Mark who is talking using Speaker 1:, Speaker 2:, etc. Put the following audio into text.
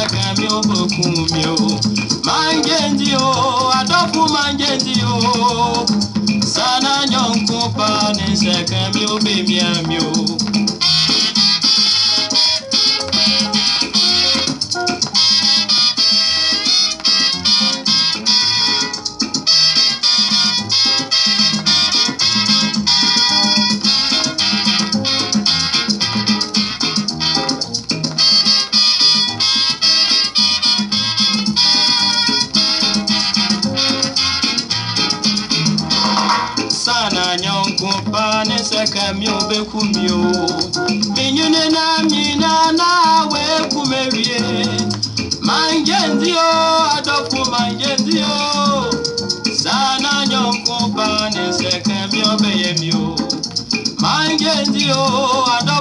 Speaker 1: kẹ̀kẹ́ mi ò bòkun mi o máa ń jẹ́njì o àdọ́kùn máa o sànà yọ̀ǹkùn pa ní sẹ̀kẹ́ mi ò bèmí àmì o. seka mi obeku mi o minyune na mina na weku merie manje ndio adoku manje ndio sana nyonko pane seka mi obeye mi o manje ndio adoku